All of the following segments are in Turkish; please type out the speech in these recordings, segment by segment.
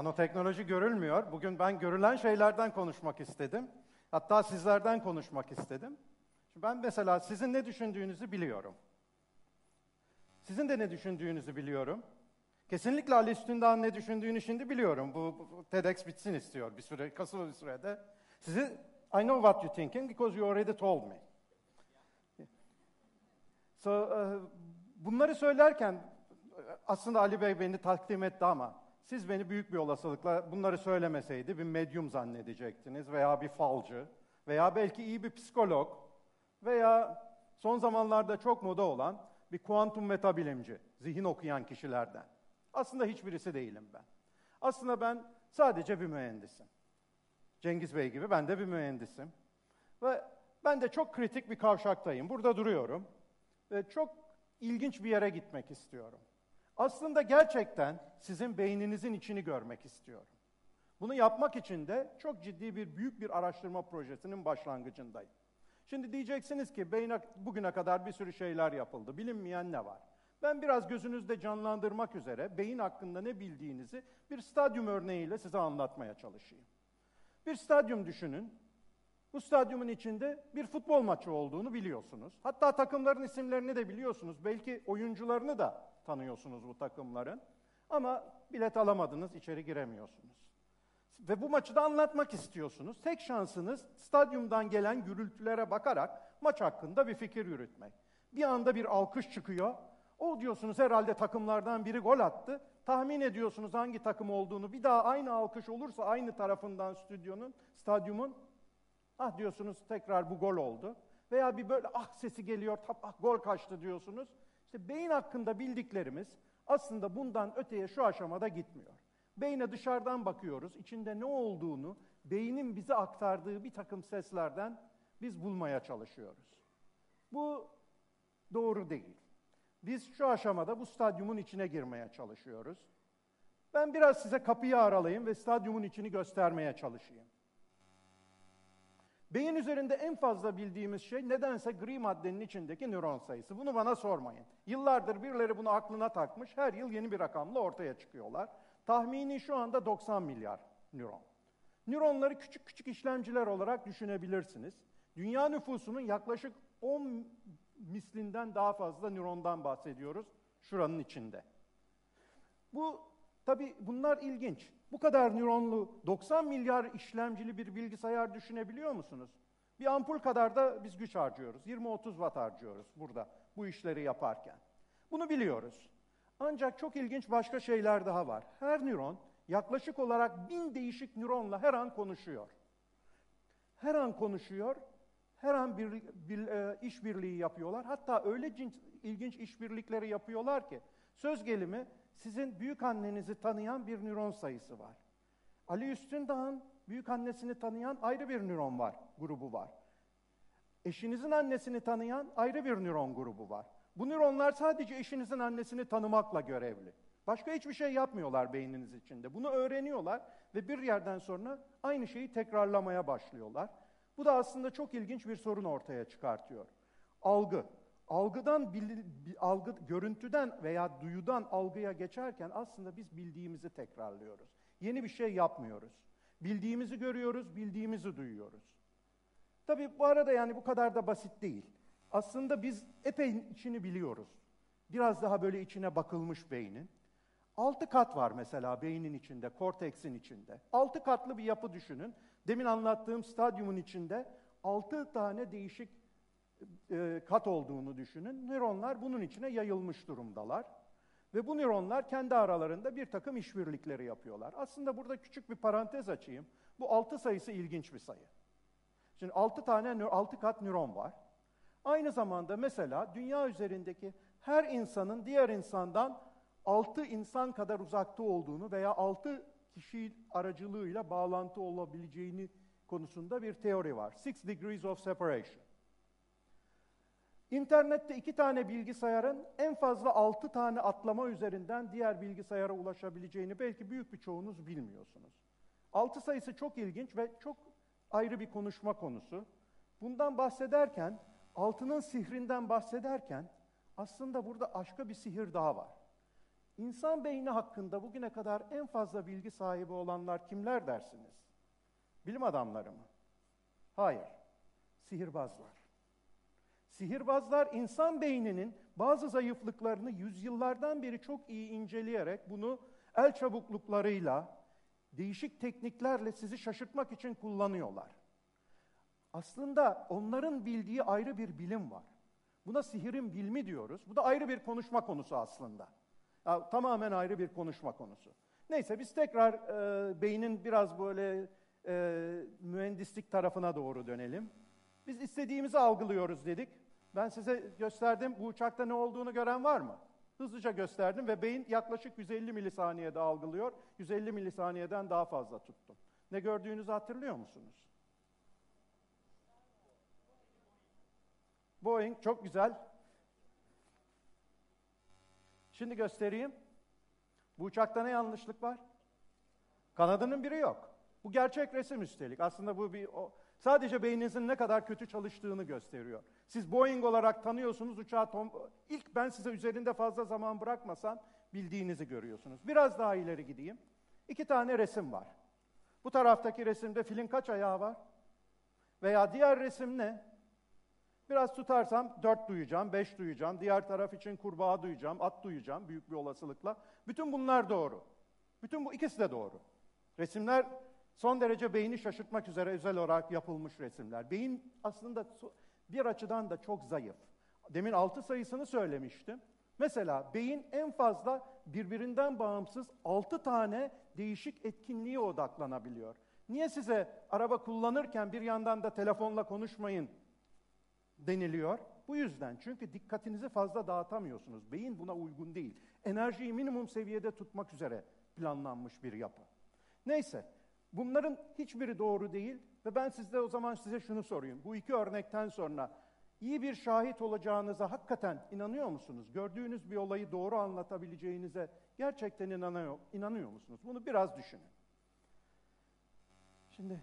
Nanoteknoloji görülmüyor. Bugün ben görülen şeylerden konuşmak istedim. Hatta sizlerden konuşmak istedim. Şimdi ben mesela sizin ne düşündüğünüzü biliyorum. Sizin de ne düşündüğünüzü biliyorum. Kesinlikle Ali Üstündağ'ın ne düşündüğünü şimdi biliyorum. Bu, bu TEDx bitsin istiyor bir süre, kısa bir sürede. Sizi, I know what you're thinking because you already told me. So, uh, bunları söylerken aslında Ali Bey beni takdim etti ama siz beni büyük bir olasılıkla bunları söylemeseydi bir medyum zannedecektiniz veya bir falcı veya belki iyi bir psikolog veya son zamanlarda çok moda olan bir kuantum metabilimci, zihin okuyan kişilerden. Aslında hiçbirisi değilim ben. Aslında ben sadece bir mühendisim. Cengiz Bey gibi ben de bir mühendisim. Ve ben de çok kritik bir kavşaktayım. Burada duruyorum. Ve çok ilginç bir yere gitmek istiyorum. Aslında gerçekten sizin beyninizin içini görmek istiyorum. Bunu yapmak için de çok ciddi bir büyük bir araştırma projesinin başlangıcındayım. Şimdi diyeceksiniz ki beyne bugüne kadar bir sürü şeyler yapıldı. Bilinmeyen ne var? Ben biraz gözünüzde canlandırmak üzere beyin hakkında ne bildiğinizi bir stadyum örneğiyle size anlatmaya çalışayım. Bir stadyum düşünün. Bu stadyumun içinde bir futbol maçı olduğunu biliyorsunuz. Hatta takımların isimlerini de biliyorsunuz. Belki oyuncularını da tanıyorsunuz bu takımların. Ama bilet alamadınız, içeri giremiyorsunuz. Ve bu maçı da anlatmak istiyorsunuz. Tek şansınız stadyumdan gelen gürültülere bakarak maç hakkında bir fikir yürütmek. Bir anda bir alkış çıkıyor. O diyorsunuz herhalde takımlardan biri gol attı. Tahmin ediyorsunuz hangi takım olduğunu. Bir daha aynı alkış olursa aynı tarafından stüdyonun, stadyumun ah diyorsunuz tekrar bu gol oldu. Veya bir böyle ah sesi geliyor, tap, ah gol kaçtı diyorsunuz. İşte beyin hakkında bildiklerimiz aslında bundan öteye şu aşamada gitmiyor. Beyne dışarıdan bakıyoruz, içinde ne olduğunu, beynin bize aktardığı bir takım seslerden biz bulmaya çalışıyoruz. Bu doğru değil. Biz şu aşamada bu stadyumun içine girmeye çalışıyoruz. Ben biraz size kapıyı aralayayım ve stadyumun içini göstermeye çalışayım. Beyin üzerinde en fazla bildiğimiz şey nedense gri maddenin içindeki nöron sayısı. Bunu bana sormayın. Yıllardır birileri bunu aklına takmış, her yıl yeni bir rakamla ortaya çıkıyorlar. Tahmini şu anda 90 milyar nöron. Nöronları küçük küçük işlemciler olarak düşünebilirsiniz. Dünya nüfusunun yaklaşık 10 mislinden daha fazla nörondan bahsediyoruz şuranın içinde. Bu tabi bunlar ilginç. Bu kadar nöronlu 90 milyar işlemcili bir bilgisayar düşünebiliyor musunuz? Bir ampul kadar da biz güç harcıyoruz. 20-30 watt harcıyoruz burada bu işleri yaparken. Bunu biliyoruz. Ancak çok ilginç başka şeyler daha var. Her nöron yaklaşık olarak bin değişik nöronla her an konuşuyor. Her an konuşuyor, her an bir, bir e, işbirliği yapıyorlar. Hatta öyle cins, ilginç işbirlikleri yapıyorlar ki söz gelimi sizin büyük annenizi tanıyan bir nöron sayısı var. Ali Üstündağ'ın büyük annesini tanıyan ayrı bir nöron var, grubu var. Eşinizin annesini tanıyan ayrı bir nöron grubu var. Bu nöronlar sadece eşinizin annesini tanımakla görevli. Başka hiçbir şey yapmıyorlar beyniniz içinde. Bunu öğreniyorlar ve bir yerden sonra aynı şeyi tekrarlamaya başlıyorlar. Bu da aslında çok ilginç bir sorun ortaya çıkartıyor. Algı. Algıdan, algı, görüntüden veya duyudan algıya geçerken aslında biz bildiğimizi tekrarlıyoruz. Yeni bir şey yapmıyoruz. Bildiğimizi görüyoruz, bildiğimizi duyuyoruz. Tabii bu arada yani bu kadar da basit değil. Aslında biz epey içini biliyoruz. Biraz daha böyle içine bakılmış beynin. Altı kat var mesela beynin içinde, korteksin içinde. Altı katlı bir yapı düşünün. Demin anlattığım stadyumun içinde altı tane değişik e, kat olduğunu düşünün. Nöronlar bunun içine yayılmış durumdalar. Ve bu nöronlar kendi aralarında bir takım işbirlikleri yapıyorlar. Aslında burada küçük bir parantez açayım. Bu altı sayısı ilginç bir sayı. Şimdi altı tane, altı kat nöron var. Aynı zamanda mesela dünya üzerindeki her insanın diğer insandan altı insan kadar uzakta olduğunu veya altı kişi aracılığıyla bağlantı olabileceğini konusunda bir teori var. Six degrees of separation. İnternette iki tane bilgisayarın en fazla altı tane atlama üzerinden diğer bilgisayara ulaşabileceğini belki büyük bir çoğunuz bilmiyorsunuz. Altı sayısı çok ilginç ve çok ayrı bir konuşma konusu. Bundan bahsederken, altının sihrinden bahsederken aslında burada başka bir sihir daha var. İnsan beyni hakkında bugüne kadar en fazla bilgi sahibi olanlar kimler dersiniz? Bilim adamları mı? Hayır. Sihirbazlar. Sihirbazlar insan beyninin bazı zayıflıklarını yüzyıllardan beri çok iyi inceleyerek bunu el çabukluklarıyla, değişik tekniklerle sizi şaşırtmak için kullanıyorlar. Aslında onların bildiği ayrı bir bilim var. Buna sihirin bilmi diyoruz. Bu da ayrı bir konuşma konusu aslında. Ya, tamamen ayrı bir konuşma konusu. Neyse biz tekrar e, beynin biraz böyle e, mühendislik tarafına doğru dönelim. Biz istediğimizi algılıyoruz dedik. Ben size gösterdim. Bu uçakta ne olduğunu gören var mı? Hızlıca gösterdim ve beyin yaklaşık 150 milisaniyede algılıyor. 150 milisaniyeden daha fazla tuttum. Ne gördüğünüzü hatırlıyor musunuz? Boeing çok güzel. Şimdi göstereyim. Bu uçakta ne yanlışlık var? Kanadının biri yok. Bu gerçek resim üstelik. Aslında bu bir o, sadece beyninizin ne kadar kötü çalıştığını gösteriyor. Siz Boeing olarak tanıyorsunuz uçağı tom, ilk ben size üzerinde fazla zaman bırakmasam bildiğinizi görüyorsunuz. Biraz daha ileri gideyim. İki tane resim var. Bu taraftaki resimde filin kaç ayağı var? Veya diğer resim ne? Biraz tutarsam dört duyacağım, beş duyacağım. Diğer taraf için kurbağa duyacağım, at duyacağım büyük bir olasılıkla. Bütün bunlar doğru. Bütün bu ikisi de doğru. Resimler son derece beyni şaşırtmak üzere özel olarak yapılmış resimler. Beyin aslında bir açıdan da çok zayıf. Demin altı sayısını söylemiştim. Mesela beyin en fazla birbirinden bağımsız altı tane değişik etkinliğe odaklanabiliyor. Niye size araba kullanırken bir yandan da telefonla konuşmayın deniliyor? Bu yüzden çünkü dikkatinizi fazla dağıtamıyorsunuz. Beyin buna uygun değil. Enerjiyi minimum seviyede tutmak üzere planlanmış bir yapı. Neyse, bunların hiçbiri doğru değil ve ben sizde o zaman size şunu sorayım. Bu iki örnekten sonra iyi bir şahit olacağınıza hakikaten inanıyor musunuz? Gördüğünüz bir olayı doğru anlatabileceğinize gerçekten inanıyor, inanıyor musunuz? Bunu biraz düşünün. Şimdi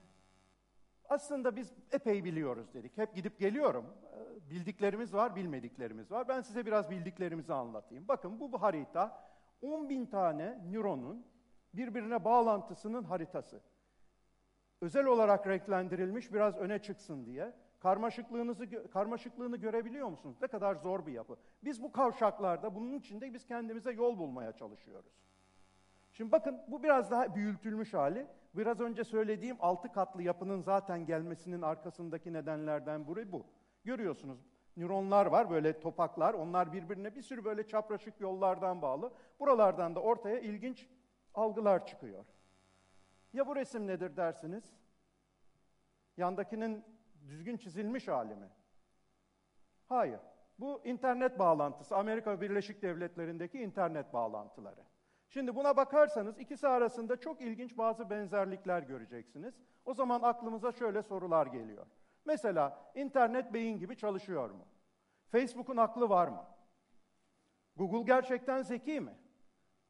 aslında biz epey biliyoruz dedik. Hep gidip geliyorum. Ee, bildiklerimiz var, bilmediklerimiz var. Ben size biraz bildiklerimizi anlatayım. Bakın bu, bu harita 10 bin tane nöronun birbirine bağlantısının haritası. Özel olarak renklendirilmiş biraz öne çıksın diye. Karmaşıklığınızı karmaşıklığını görebiliyor musunuz? Ne kadar zor bir yapı. Biz bu kavşaklarda bunun içinde biz kendimize yol bulmaya çalışıyoruz. Şimdi bakın bu biraz daha büyütülmüş hali. Biraz önce söylediğim altı katlı yapının zaten gelmesinin arkasındaki nedenlerden biri bu. Görüyorsunuz nöronlar var böyle topaklar. Onlar birbirine bir sürü böyle çapraşık yollardan bağlı. Buralardan da ortaya ilginç algılar çıkıyor. Ya bu resim nedir dersiniz? Yandakinin düzgün çizilmiş hali mi? Hayır. Bu internet bağlantısı. Amerika Birleşik Devletleri'ndeki internet bağlantıları. Şimdi buna bakarsanız ikisi arasında çok ilginç bazı benzerlikler göreceksiniz. O zaman aklımıza şöyle sorular geliyor. Mesela internet beyin gibi çalışıyor mu? Facebook'un aklı var mı? Google gerçekten zeki mi?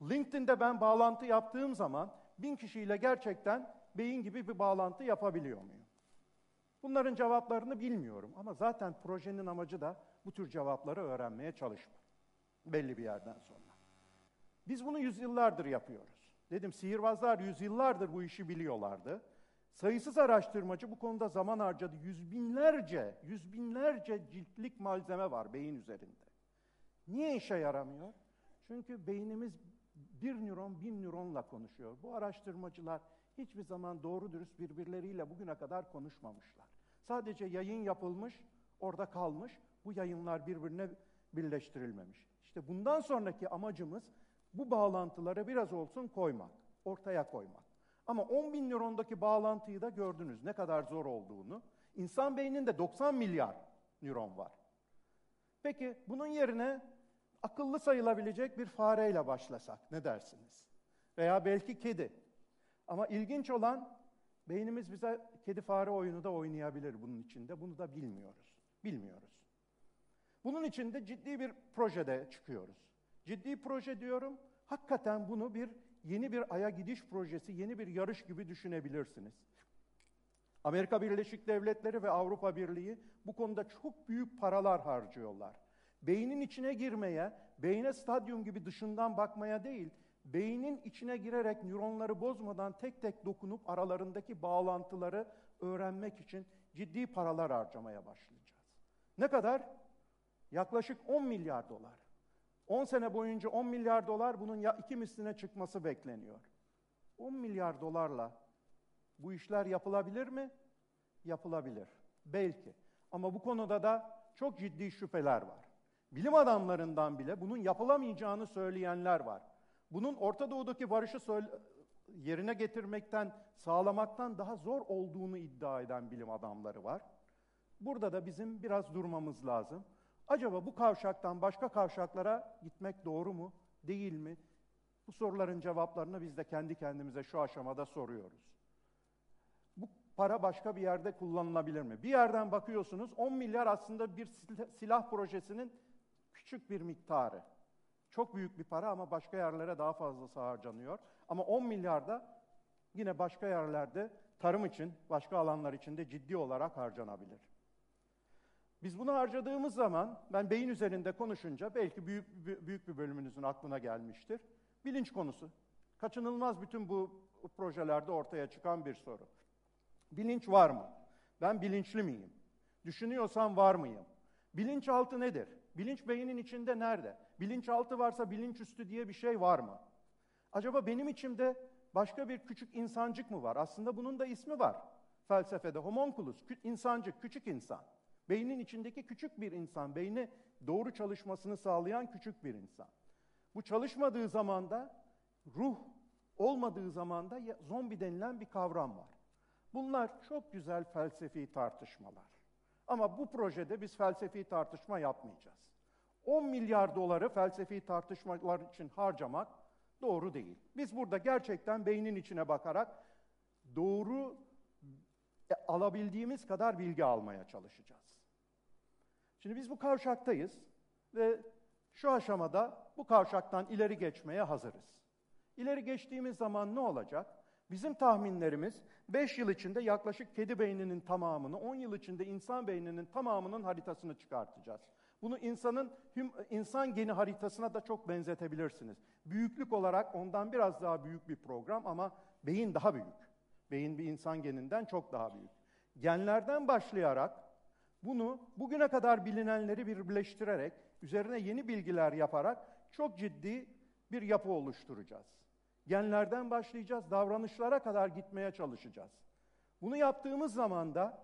LinkedIn'de ben bağlantı yaptığım zaman bin kişiyle gerçekten beyin gibi bir bağlantı yapabiliyor muyum? Bunların cevaplarını bilmiyorum ama zaten projenin amacı da bu tür cevapları öğrenmeye çalışmak. Belli bir yerden sonra. Biz bunu yüzyıllardır yapıyoruz. Dedim sihirbazlar yüzyıllardır bu işi biliyorlardı. Sayısız araştırmacı bu konuda zaman harcadı. Yüz binlerce, yüz binlerce ciltlik malzeme var beyin üzerinde. Niye işe yaramıyor? Çünkü beynimiz bir nöron bin nöronla konuşuyor. Bu araştırmacılar hiçbir zaman doğru dürüst birbirleriyle bugüne kadar konuşmamışlar. Sadece yayın yapılmış, orada kalmış. Bu yayınlar birbirine birleştirilmemiş. İşte bundan sonraki amacımız bu bağlantılara biraz olsun koymak, ortaya koymak. Ama 10 bin nörondaki bağlantıyı da gördünüz ne kadar zor olduğunu. İnsan beyninde 90 milyar nöron var. Peki bunun yerine akıllı sayılabilecek bir fareyle başlasak ne dersiniz? Veya belki kedi. Ama ilginç olan beynimiz bize kedi fare oyunu da oynayabilir bunun içinde. Bunu da bilmiyoruz. Bilmiyoruz. Bunun için de ciddi bir projede çıkıyoruz. Ciddi proje diyorum. Hakikaten bunu bir yeni bir aya gidiş projesi, yeni bir yarış gibi düşünebilirsiniz. Amerika Birleşik Devletleri ve Avrupa Birliği bu konuda çok büyük paralar harcıyorlar. Beynin içine girmeye beyne stadyum gibi dışından bakmaya değil, beynin içine girerek nöronları bozmadan tek tek dokunup aralarındaki bağlantıları öğrenmek için ciddi paralar harcamaya başlayacağız. Ne kadar? Yaklaşık 10 milyar dolar. 10 sene boyunca 10 milyar dolar bunun ya iki misline çıkması bekleniyor. 10 milyar dolarla bu işler yapılabilir mi? Yapılabilir. Belki. Ama bu konuda da çok ciddi şüpheler var. Bilim adamlarından bile bunun yapılamayacağını söyleyenler var. Bunun Orta Doğu'daki barışı yerine getirmekten, sağlamaktan daha zor olduğunu iddia eden bilim adamları var. Burada da bizim biraz durmamız lazım. Acaba bu kavşaktan başka kavşaklara gitmek doğru mu, değil mi? Bu soruların cevaplarını biz de kendi kendimize şu aşamada soruyoruz. Bu para başka bir yerde kullanılabilir mi? Bir yerden bakıyorsunuz 10 milyar aslında bir silah projesinin küçük bir miktarı. Çok büyük bir para ama başka yerlere daha fazlası harcanıyor. Ama 10 milyar da yine başka yerlerde tarım için, başka alanlar için de ciddi olarak harcanabilir. Biz bunu harcadığımız zaman, ben beyin üzerinde konuşunca belki büyük, büyük bir bölümünüzün aklına gelmiştir. Bilinç konusu. Kaçınılmaz bütün bu projelerde ortaya çıkan bir soru. Bilinç var mı? Ben bilinçli miyim? Düşünüyorsam var mıyım? Bilinçaltı nedir? Bilinç beynin içinde nerede? Bilinçaltı varsa bilinçüstü diye bir şey var mı? Acaba benim içimde başka bir küçük insancık mı var? Aslında bunun da ismi var felsefede. Homunculus, insancık, küçük insan. Beynin içindeki küçük bir insan, beyni doğru çalışmasını sağlayan küçük bir insan. Bu çalışmadığı zaman da ruh olmadığı zaman da zombi denilen bir kavram var. Bunlar çok güzel felsefi tartışmalar. Ama bu projede biz felsefi tartışma yapmayacağız. 10 milyar doları felsefi tartışmalar için harcamak doğru değil. Biz burada gerçekten beynin içine bakarak doğru e, alabildiğimiz kadar bilgi almaya çalışacağız. Şimdi biz bu kavşaktayız ve şu aşamada bu kavşaktan ileri geçmeye hazırız. İleri geçtiğimiz zaman ne olacak? Bizim tahminlerimiz 5 yıl içinde yaklaşık kedi beyninin tamamını, 10 yıl içinde insan beyninin tamamının haritasını çıkartacağız. Bunu insanın insan geni haritasına da çok benzetebilirsiniz. Büyüklük olarak ondan biraz daha büyük bir program ama beyin daha büyük. Beyin bir insan geninden çok daha büyük. Genlerden başlayarak bunu bugüne kadar bilinenleri birleştirerek, üzerine yeni bilgiler yaparak çok ciddi bir yapı oluşturacağız. Genlerden başlayacağız, davranışlara kadar gitmeye çalışacağız. Bunu yaptığımız zaman da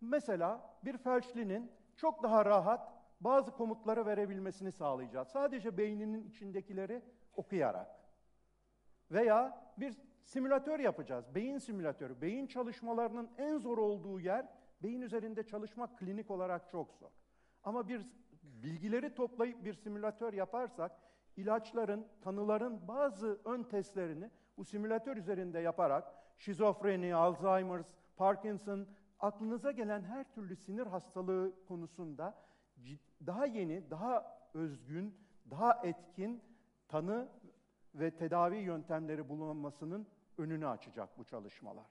mesela bir felçlinin çok daha rahat bazı komutları verebilmesini sağlayacağız. Sadece beyninin içindekileri okuyarak. Veya bir simülatör yapacağız. Beyin simülatörü. Beyin çalışmalarının en zor olduğu yer beyin üzerinde çalışmak klinik olarak çok zor. Ama bir bilgileri toplayıp bir simülatör yaparsak ilaçların, tanıların bazı ön testlerini bu simülatör üzerinde yaparak şizofreni, Alzheimer, Parkinson, aklınıza gelen her türlü sinir hastalığı konusunda daha yeni, daha özgün, daha etkin tanı ve tedavi yöntemleri bulunmasının önünü açacak bu çalışmalar.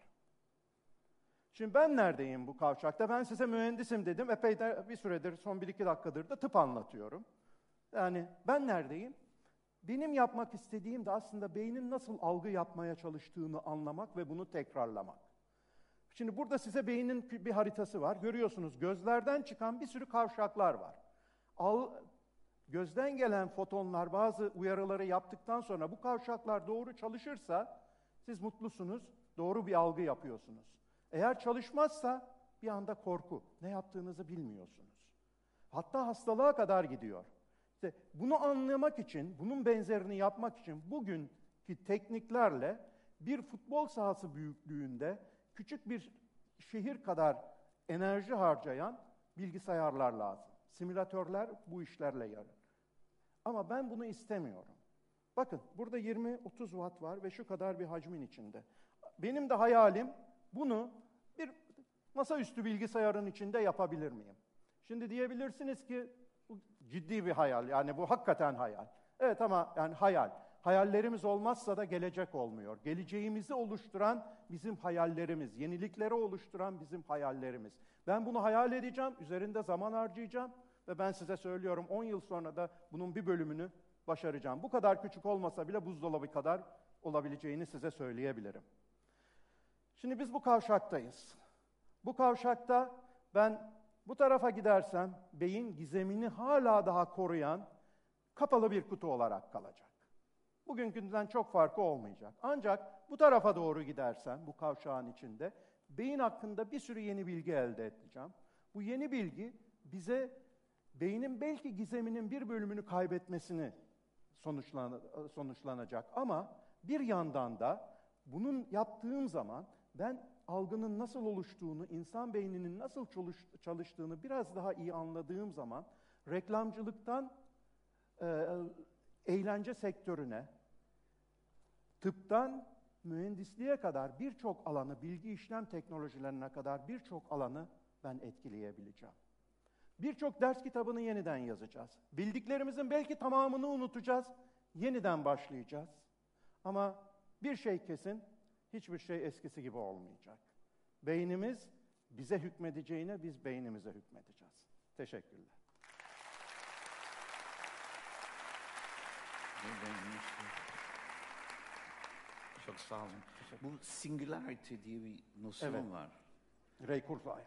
Şimdi ben neredeyim bu kavşakta? Ben size mühendisim dedim. Epey de bir süredir, son bir iki dakikadır da tıp anlatıyorum. Yani ben neredeyim? Benim yapmak istediğim de aslında beynin nasıl algı yapmaya çalıştığını anlamak ve bunu tekrarlamak. Şimdi burada size beynin bir haritası var. Görüyorsunuz gözlerden çıkan bir sürü kavşaklar var. Al, gözden gelen fotonlar bazı uyarıları yaptıktan sonra bu kavşaklar doğru çalışırsa siz mutlusunuz, doğru bir algı yapıyorsunuz. Eğer çalışmazsa bir anda korku, ne yaptığınızı bilmiyorsunuz. Hatta hastalığa kadar gidiyor. İşte bunu anlamak için, bunun benzerini yapmak için bugünkü tekniklerle bir futbol sahası büyüklüğünde küçük bir şehir kadar enerji harcayan bilgisayarlar lazım. Simülatörler bu işlerle yarın. Ama ben bunu istemiyorum. Bakın burada 20-30 watt var ve şu kadar bir hacmin içinde. Benim de hayalim bunu bir masaüstü bilgisayarın içinde yapabilir miyim? Şimdi diyebilirsiniz ki ciddi bir hayal. Yani bu hakikaten hayal. Evet ama yani hayal. Hayallerimiz olmazsa da gelecek olmuyor. Geleceğimizi oluşturan bizim hayallerimiz, yenilikleri oluşturan bizim hayallerimiz. Ben bunu hayal edeceğim, üzerinde zaman harcayacağım. ve ben size söylüyorum 10 yıl sonra da bunun bir bölümünü başaracağım. Bu kadar küçük olmasa bile buzdolabı kadar olabileceğini size söyleyebilirim. Şimdi biz bu kavşaktayız. Bu kavşakta ben bu tarafa gidersem beyin gizemini hala daha koruyan kapalı bir kutu olarak kalacak. Bugünkünden çok farkı olmayacak. Ancak bu tarafa doğru gidersem bu kavşağın içinde beyin hakkında bir sürü yeni bilgi elde edeceğim. Bu yeni bilgi bize beynin belki gizeminin bir bölümünü kaybetmesini sonuçlan sonuçlanacak ama bir yandan da bunun yaptığım zaman ben algının nasıl oluştuğunu, insan beyninin nasıl çalış- çalıştığını biraz daha iyi anladığım zaman reklamcılıktan e, eğlence sektörüne, tıptan mühendisliğe kadar birçok alanı, bilgi işlem teknolojilerine kadar birçok alanı ben etkileyebileceğim. Birçok ders kitabını yeniden yazacağız. Bildiklerimizin belki tamamını unutacağız, yeniden başlayacağız. Ama bir şey kesin, hiçbir şey eskisi gibi olmayacak. Beynimiz bize hükmedeceğine biz beynimize hükmedeceğiz. Teşekkürler. Çok sağ olun. Bu singularity diye bir nosyon Evet. var. Ray Kurzweil.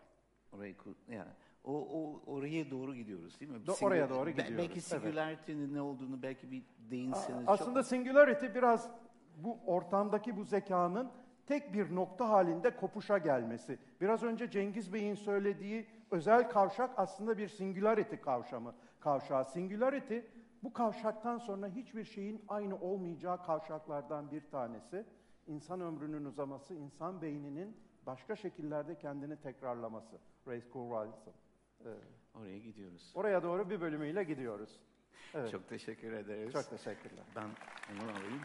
Orayı ku- yani o, o oraya doğru gidiyoruz değil mi? Do- oraya doğru gidiyoruz, Belki evet. singularity'nin ne olduğunu belki bir değinseniz. Aslında singularity biraz bu ortamdaki bu zekanın tek bir nokta halinde kopuşa gelmesi. Biraz önce Cengiz Bey'in söylediği özel kavşak aslında bir singularity kavşamı, kavşağı. Singularity bu kavşaktan sonra hiçbir şeyin aynı olmayacağı kavşaklardan bir tanesi. İnsan ömrünün uzaması, insan beyninin başka şekillerde kendini tekrarlaması. Ray Kurzweil'ın. Evet. oraya gidiyoruz. Oraya doğru bir bölümüyle gidiyoruz. Evet. Çok teşekkür ederiz. Çok teşekkürler. Ben onu alayım.